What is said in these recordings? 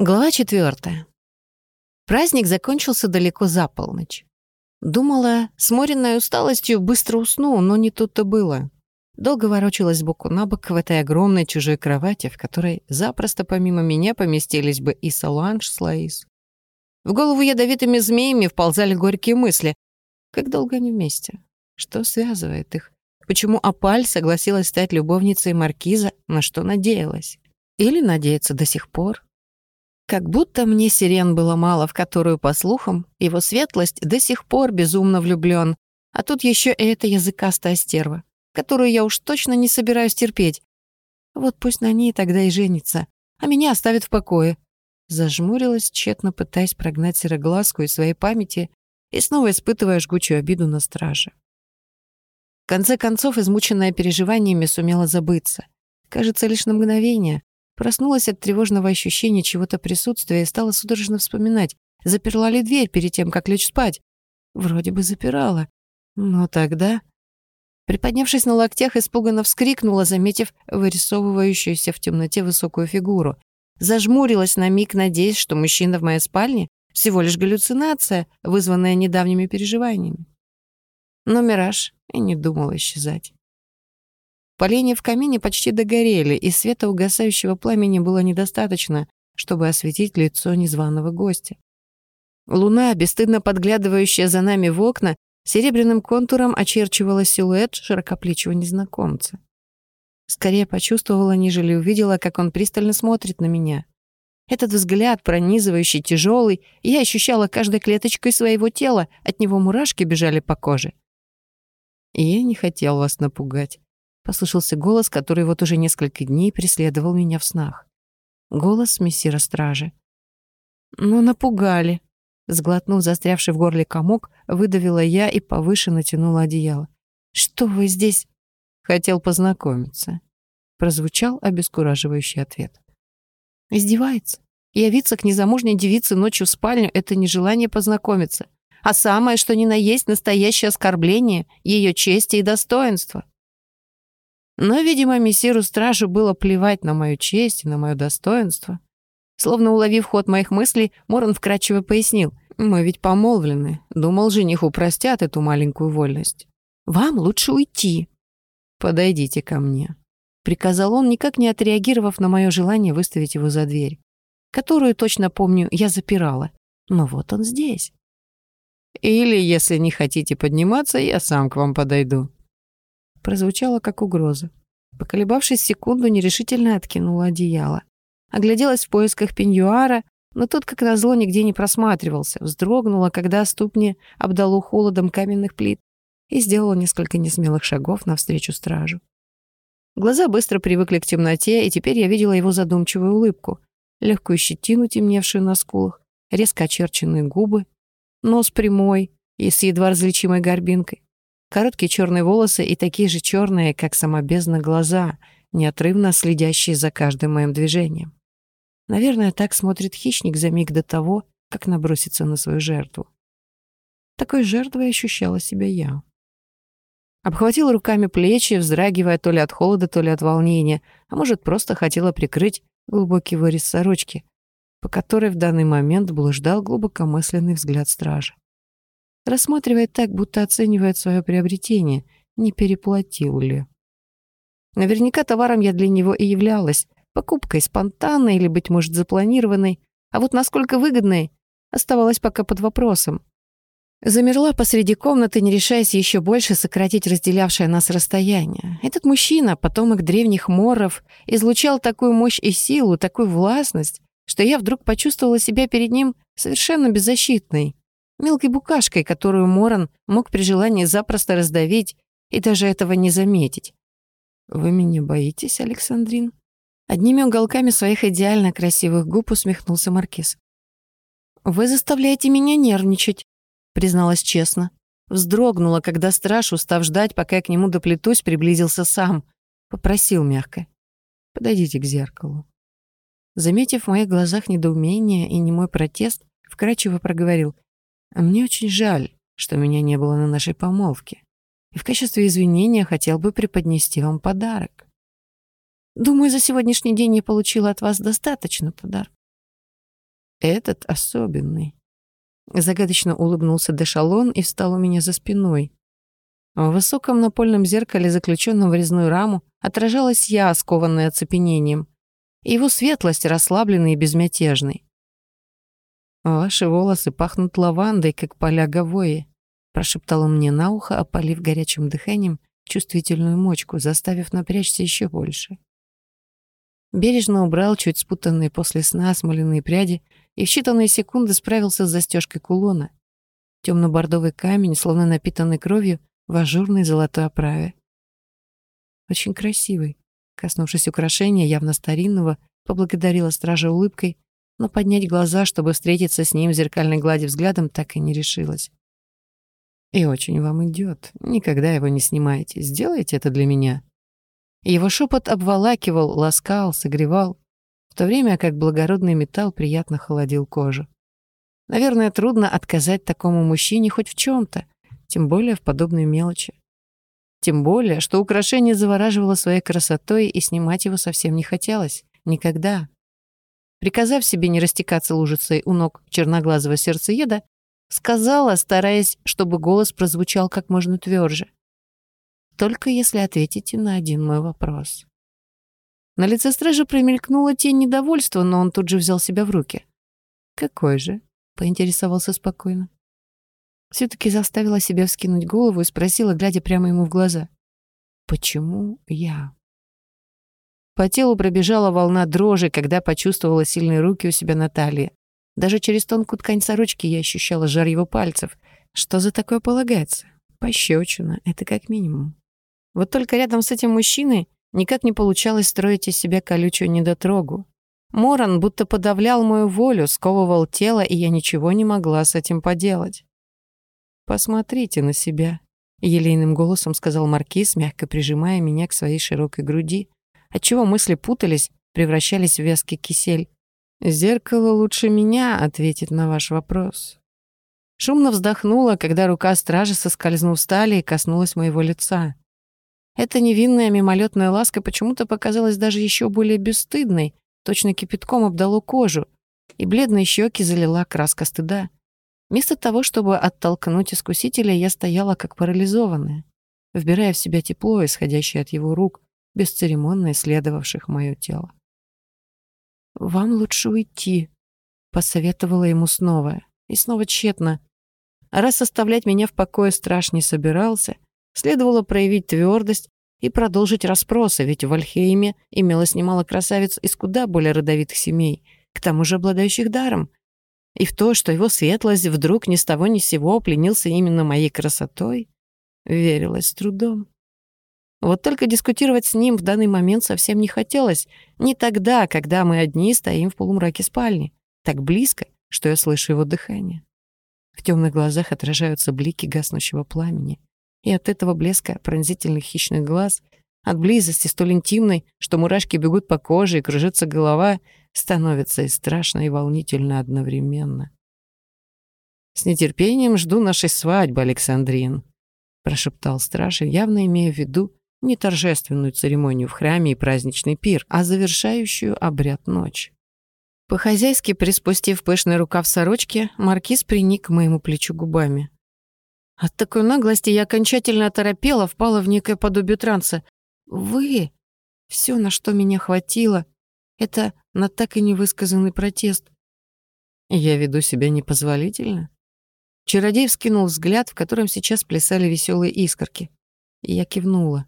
Глава четвертая. Праздник закончился далеко за полночь. Думала, сморенная усталостью быстро усну, но не тут-то было. Долго ворочалась сбоку на бок в этой огромной чужой кровати, в которой запросто помимо меня поместились бы и Соланж с Лаис. В голову ядовитыми змеями вползали горькие мысли. Как долго они вместе? Что связывает их? Почему Апаль согласилась стать любовницей Маркиза, на что надеялась? Или надеется до сих пор? Как будто мне сирен было мало, в которую, по слухам, его светлость до сих пор безумно влюблен, а тут еще и эта языкастая стерва, которую я уж точно не собираюсь терпеть. Вот пусть на ней тогда и женится, а меня оставит в покое. Зажмурилась, тщетно пытаясь прогнать сероглазку из своей памяти и снова испытывая жгучую обиду на страже. В конце концов, измученная переживаниями сумела забыться. Кажется, лишь на мгновение, Проснулась от тревожного ощущения чего-то присутствия и стала судорожно вспоминать, заперла ли дверь перед тем, как лечь спать. Вроде бы запирала. Но тогда... Приподнявшись на локтях, испуганно вскрикнула, заметив вырисовывающуюся в темноте высокую фигуру. Зажмурилась на миг, надеясь, что мужчина в моей спальне всего лишь галлюцинация, вызванная недавними переживаниями. Но мираж и не думал исчезать. Поленья в камине почти догорели, и света угасающего пламени было недостаточно, чтобы осветить лицо незваного гостя. Луна, бесстыдно подглядывающая за нами в окна, серебряным контуром очерчивала силуэт широкоплечего незнакомца. Скорее почувствовала, нежели увидела, как он пристально смотрит на меня. Этот взгляд, пронизывающий, тяжелый, я ощущала каждой клеточкой своего тела, от него мурашки бежали по коже. И я не хотел вас напугать. Послышался голос, который вот уже несколько дней преследовал меня в снах. Голос мессира стражи. «Ну, напугали!» Сглотнув застрявший в горле комок, выдавила я и повыше натянула одеяло. «Что вы здесь?» «Хотел познакомиться», — прозвучал обескураживающий ответ. «Издевается. Явиться к незамужней девице ночью в спальню — это не желание познакомиться, а самое, что ни на есть настоящее оскорбление ее чести и достоинства. Но, видимо, мессиру-стражу было плевать на мою честь и на мое достоинство. Словно уловив ход моих мыслей, Моран вкратчиво пояснил. «Мы ведь помолвлены. Думал, жених упростят эту маленькую вольность. Вам лучше уйти». «Подойдите ко мне», — приказал он, никак не отреагировав на мое желание выставить его за дверь, которую, точно помню, я запирала. Но вот он здесь. «Или, если не хотите подниматься, я сам к вам подойду», прозвучало как угроза. Поколебавшись секунду, нерешительно откинула одеяло. Огляделась в поисках пеньюара, но тот, как назло, нигде не просматривался. Вздрогнула, когда ступни обдало холодом каменных плит и сделала несколько несмелых шагов навстречу стражу. Глаза быстро привыкли к темноте, и теперь я видела его задумчивую улыбку, легкую щетину, темневшую на скулах, резко очерченные губы, нос прямой и с едва различимой горбинкой. Короткие черные волосы и такие же черные, как сама глаза, неотрывно следящие за каждым моим движением. Наверное, так смотрит хищник за миг до того, как набросится на свою жертву. Такой жертвой ощущала себя я. Обхватила руками плечи, вздрагивая то ли от холода, то ли от волнения, а может, просто хотела прикрыть глубокий вырез сорочки, по которой в данный момент блуждал глубокомысленный взгляд стража. Рассматривает так, будто оценивает свое приобретение, не переплатил ли. Наверняка товаром я для него и являлась, покупкой спонтанной или, быть может, запланированной, а вот насколько выгодной, оставалось пока под вопросом. Замерла посреди комнаты, не решаясь еще больше сократить разделявшее нас расстояние. Этот мужчина, потомок древних моров, излучал такую мощь и силу, такую властность, что я вдруг почувствовала себя перед ним совершенно беззащитной мелкой букашкой, которую Моран мог при желании запросто раздавить и даже этого не заметить. «Вы меня боитесь, Александрин?» Одними уголками своих идеально красивых губ усмехнулся Маркиз. «Вы заставляете меня нервничать», — призналась честно. Вздрогнула, когда страж, устав ждать, пока я к нему доплетусь, приблизился сам. Попросил мягко. «Подойдите к зеркалу». Заметив в моих глазах недоумение и немой протест, вкрадчиво проговорил. А мне очень жаль, что меня не было на нашей помолвке. И в качестве извинения хотел бы преподнести вам подарок. Думаю, за сегодняшний день я получила от вас достаточно подарок. Этот особенный. Загадочно улыбнулся Дешалон и встал у меня за спиной. В высоком напольном зеркале, заключенном в резную раму, отражалась я, скованная оцепенением. Его светлость, расслабленный и безмятежный. «Ваши волосы пахнут лавандой, как поля Гавои», прошептал он мне на ухо, опалив горячим дыханием чувствительную мочку, заставив напрячься еще больше. Бережно убрал чуть спутанные после сна смоляные пряди и в считанные секунды справился с застежкой кулона. Темно-бордовый камень, словно напитанный кровью, в ажурной золотой оправе. Очень красивый. Коснувшись украшения, явно старинного, поблагодарила стража улыбкой, но поднять глаза, чтобы встретиться с ним в зеркальной глади взглядом, так и не решилась. «И очень вам идет. Никогда его не снимайте. Сделайте это для меня». Его шепот обволакивал, ласкал, согревал то время как благородный металл приятно холодил кожу. Наверное, трудно отказать такому мужчине хоть в чем то тем более в подобной мелочи. Тем более, что украшение завораживало своей красотой, и снимать его совсем не хотелось. Никогда. Приказав себе не растекаться лужицей у ног черноглазого сердцееда, сказала, стараясь, чтобы голос прозвучал как можно тверже. «Только если ответите на один мой вопрос». На лице стража промелькнула тень недовольства, но он тут же взял себя в руки. «Какой же?» — поинтересовался спокойно. Все-таки заставила себя вскинуть голову и спросила, глядя прямо ему в глаза. «Почему я?» По телу пробежала волна дрожи, когда почувствовала сильные руки у себя на талии. Даже через тонкую ткань сорочки я ощущала жар его пальцев. Что за такое полагается? Пощечина, это как минимум. Вот только рядом с этим мужчиной Никак не получалось строить из себя колючую недотрогу. Моран будто подавлял мою волю, сковывал тело, и я ничего не могла с этим поделать. «Посмотрите на себя», — елейным голосом сказал Маркиз, мягко прижимая меня к своей широкой груди, отчего мысли путались, превращались в вязкий кисель. «Зеркало лучше меня ответит на ваш вопрос». Шумно вздохнула, когда рука стражи, соскользнув стали, и коснулась моего лица. Эта невинная мимолетная ласка почему-то показалась даже еще более бесстыдной, точно кипятком обдало кожу, и бледные щеки залила краска стыда. Вместо того, чтобы оттолкнуть искусителя, я стояла как парализованная, вбирая в себя тепло, исходящее от его рук, бесцеремонно исследовавших мое тело. «Вам лучше уйти», — посоветовала ему снова, и снова тщетно. Раз оставлять меня в покое страш не собирался — Следовало проявить твердость и продолжить расспросы, ведь в Альхейме имелось немало красавиц из куда более родовитых семей, к тому же обладающих даром. И в то, что его светлость вдруг ни с того ни с сего пленился именно моей красотой, верилось трудом. Вот только дискутировать с ним в данный момент совсем не хотелось. Не тогда, когда мы одни стоим в полумраке спальни. Так близко, что я слышу его дыхание. В темных глазах отражаются блики гаснущего пламени. И от этого блеска пронзительных хищных глаз, от близости столь интимной, что мурашки бегут по коже и кружится голова, становится и страшно, и волнительно одновременно. «С нетерпением жду нашей свадьбы, Александрин», — прошептал страж, явно имея в виду не торжественную церемонию в храме и праздничный пир, а завершающую обряд ночь. По-хозяйски приспустив пышный рукав сорочки, маркиз приник к моему плечу губами. От такой наглости я окончательно оторопела, впала в некое подобие транса. «Вы?» Все, на что меня хватило, это на так и невысказанный протест. Я веду себя непозволительно. Чародей вскинул взгляд, в котором сейчас плясали веселые искорки. Я кивнула.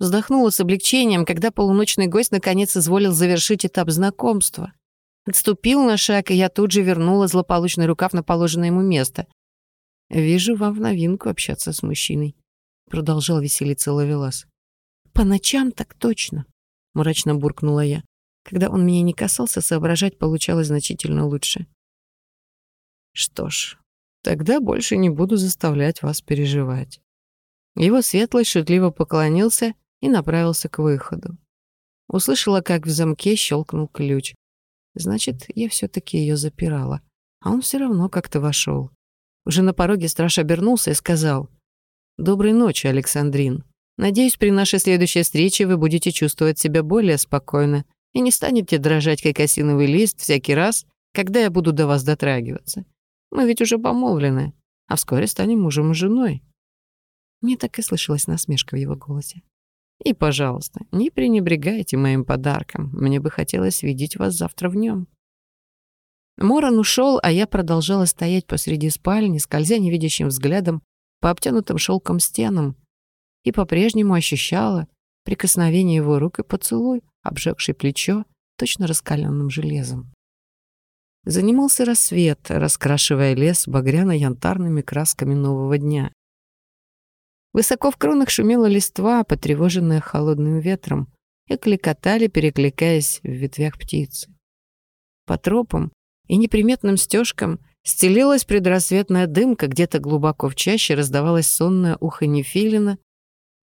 Вздохнула с облегчением, когда полуночный гость наконец изволил завершить этап знакомства. Отступил на шаг, и я тут же вернула злополучный рукав на положенное ему место. «Вижу вам в новинку общаться с мужчиной», — продолжал веселиться Лавелас. «По ночам так точно», — мрачно буркнула я. Когда он меня не касался, соображать получалось значительно лучше. «Что ж, тогда больше не буду заставлять вас переживать». Его светлость шутливо поклонился и направился к выходу. Услышала, как в замке щелкнул ключ. Значит, я все таки ее запирала, а он все равно как-то вошел. Уже на пороге страж обернулся и сказал. «Доброй ночи, Александрин. Надеюсь, при нашей следующей встрече вы будете чувствовать себя более спокойно и не станете дрожать, как осиновый лист, всякий раз, Когда я буду до вас дотрагиваться? Мы ведь уже помолвлены, а вскоре станем мужем и женой». Мне так и слышалась насмешка в его голосе. «И, пожалуйста, не пренебрегайте моим подарком. Мне бы хотелось видеть вас завтра в нем. Моран ушел, а я продолжала стоять посреди спальни, скользя невидящим взглядом по обтянутым шелком стенам, и по-прежнему ощущала прикосновение его рук и поцелуй, обжегший плечо точно раскаленным железом. Занимался рассвет, раскрашивая лес багряно-янтарными красками нового дня. Высоко в кронах шумела листва, потревоженная холодным ветром, и кликотали, перекликаясь в ветвях птицы. По тропам и неприметным стежкам стелилась предрассветная дымка, где-то глубоко в чаще раздавалось сонное уханье филина.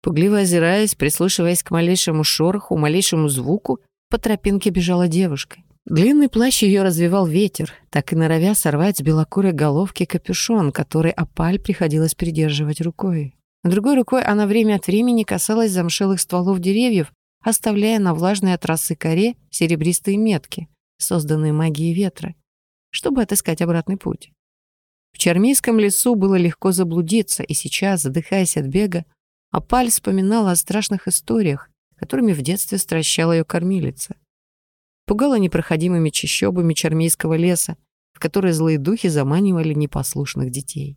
Пугливо озираясь, прислушиваясь к малейшему шороху, малейшему звуку, по тропинке бежала девушка. Длинный плащ ее развивал ветер, так и норовя сорвать с белокурой головки капюшон, который опаль приходилось придерживать рукой. Другой рукой она время от времени касалась замшелых стволов деревьев, оставляя на влажной от росы коре серебристые метки, созданные магией ветра чтобы отыскать обратный путь. В Чармийском лесу было легко заблудиться, и сейчас, задыхаясь от бега, Апаль вспоминала о страшных историях, которыми в детстве стращала ее кормилица. Пугала непроходимыми чащобами Чармейского леса, в которые злые духи заманивали непослушных детей.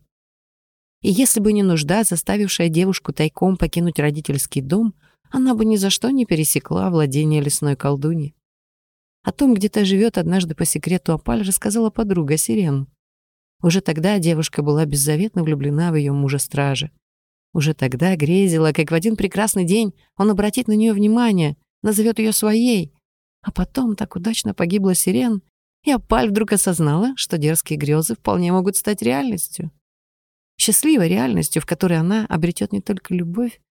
И если бы не нужда, заставившая девушку тайком покинуть родительский дом, она бы ни за что не пересекла владение лесной колдуньи. О том, где то живет однажды по секрету Апаль, рассказала подруга Сирен. Уже тогда девушка была беззаветно влюблена в ее мужа-стража. Уже тогда грезила, как в один прекрасный день он обратит на нее внимание, назовет ее своей. А потом так удачно погибла Сирен, и Апаль вдруг осознала, что дерзкие грезы вполне могут стать реальностью. Счастливой реальностью, в которой она обретет не только любовь,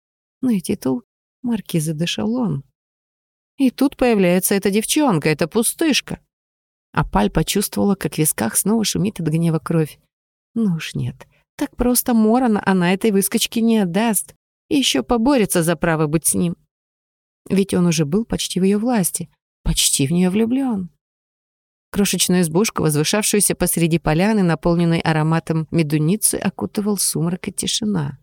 но и титул маркизы де Шалон. И тут появляется эта девчонка, эта пустышка. А Паль почувствовала, как в висках снова шумит от гнева кровь. Ну уж нет, так просто Морона она этой выскочке не отдаст. И еще поборется за право быть с ним. Ведь он уже был почти в ее власти, почти в нее влюблен. Крошечную избушку, возвышавшуюся посреди поляны, наполненной ароматом медуницы, окутывал сумрак и тишина.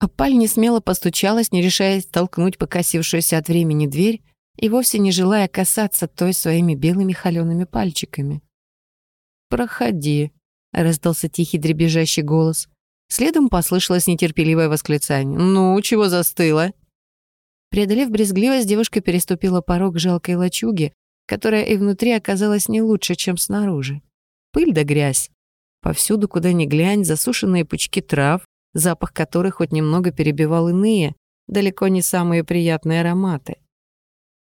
Апаль не смело постучалась, не решаясь толкнуть покосившуюся от времени дверь и вовсе не желая касаться той своими белыми холеными пальчиками. «Проходи», — раздался тихий дребезжащий голос. Следом послышалось нетерпеливое восклицание. «Ну, чего застыла?» Преодолев брезгливость, девушка переступила порог жалкой лачуги, которая и внутри оказалась не лучше, чем снаружи. Пыль да грязь. Повсюду, куда ни глянь, засушенные пучки трав, запах которых хоть немного перебивал иные, далеко не самые приятные ароматы.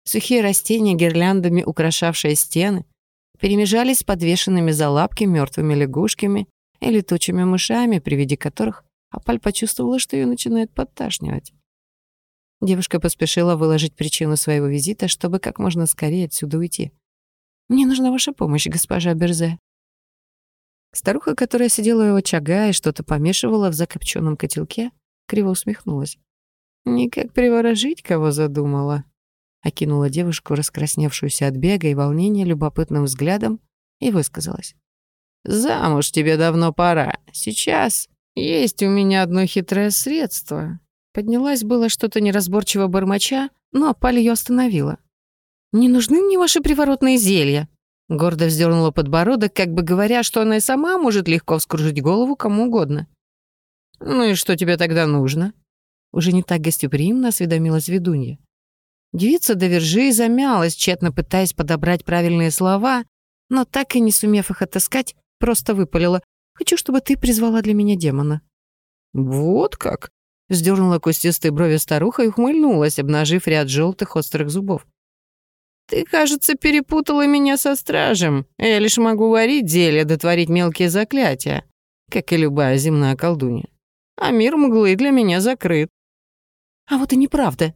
Сухие растения, гирляндами украшавшие стены, перемежались с подвешенными за лапки мертвыми лягушками и летучими мышами, при виде которых Апаль почувствовала, что ее начинает подташнивать. Девушка поспешила выложить причину своего визита, чтобы как можно скорее отсюда уйти. «Мне нужна ваша помощь, госпожа Берзе», Старуха, которая сидела у очага и что-то помешивала в закопченном котелке, криво усмехнулась. «Никак приворожить кого задумала?» Окинула девушку, раскрасневшуюся от бега и волнения, любопытным взглядом и высказалась. «Замуж тебе давно пора. Сейчас есть у меня одно хитрое средство». Поднялась было что-то неразборчиво бормоча, но Паль ее остановила. «Не нужны мне ваши приворотные зелья», Гордо вздернула подбородок, как бы говоря, что она и сама может легко вскружить голову кому угодно. «Ну и что тебе тогда нужно?» Уже не так гостеприимно осведомилась ведунья. Девица до вержи замялась, тщетно пытаясь подобрать правильные слова, но так и не сумев их отыскать, просто выпалила. «Хочу, чтобы ты призвала для меня демона». «Вот как?» — вздернула кустистые брови старуха и ухмыльнулась, обнажив ряд желтых острых зубов. «Ты, кажется, перепутала меня со стражем. Я лишь могу варить зелья, дотворить мелкие заклятия, как и любая земная колдунья. А мир мглы для меня закрыт». «А вот и неправда».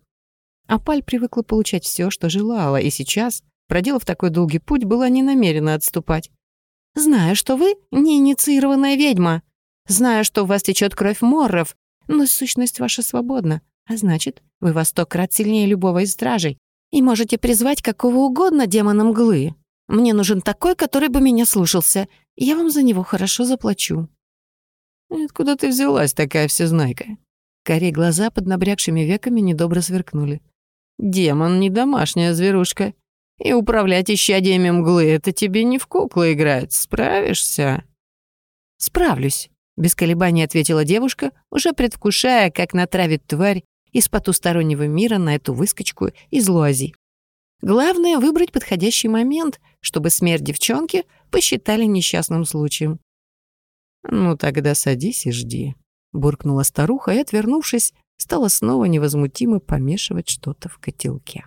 Апаль привыкла получать все, что желала, и сейчас, проделав такой долгий путь, была не намерена отступать. «Знаю, что вы не инициированная ведьма. Знаю, что у вас течет кровь морров, но сущность ваша свободна, а значит, вы во сто крат сильнее любого из стражей и можете призвать какого угодно демона мглы. Мне нужен такой, который бы меня слушался. Я вам за него хорошо заплачу». «Откуда ты взялась, такая всезнайка?» Корей глаза под набрякшими веками недобро сверкнули. «Демон не домашняя зверушка. И управлять исчадиями мглы — это тебе не в куклы играть. Справишься?» «Справлюсь», — без колебаний ответила девушка, уже предвкушая, как натравит тварь из потустороннего мира на эту выскочку из Луази. Главное — выбрать подходящий момент, чтобы смерть девчонки посчитали несчастным случаем. «Ну тогда садись и жди», — буркнула старуха и, отвернувшись, стала снова невозмутимо помешивать что-то в котелке.